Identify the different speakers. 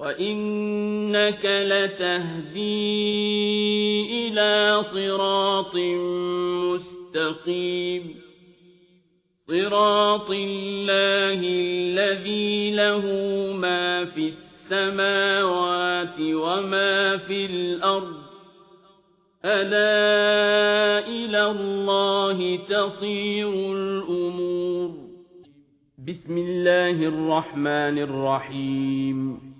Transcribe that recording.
Speaker 1: وإنك لتهدي إلى صراط مستقيم. صراط الله الذي له ما في السماوات وما في الأرض. ألا إلى الله تصير الأمور. بسم الله الرحمن الرحيم.